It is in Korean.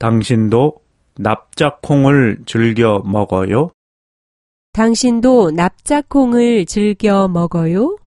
당신도 납작콩을 즐겨 먹어요? 당신도 납작콩을 즐겨 먹어요?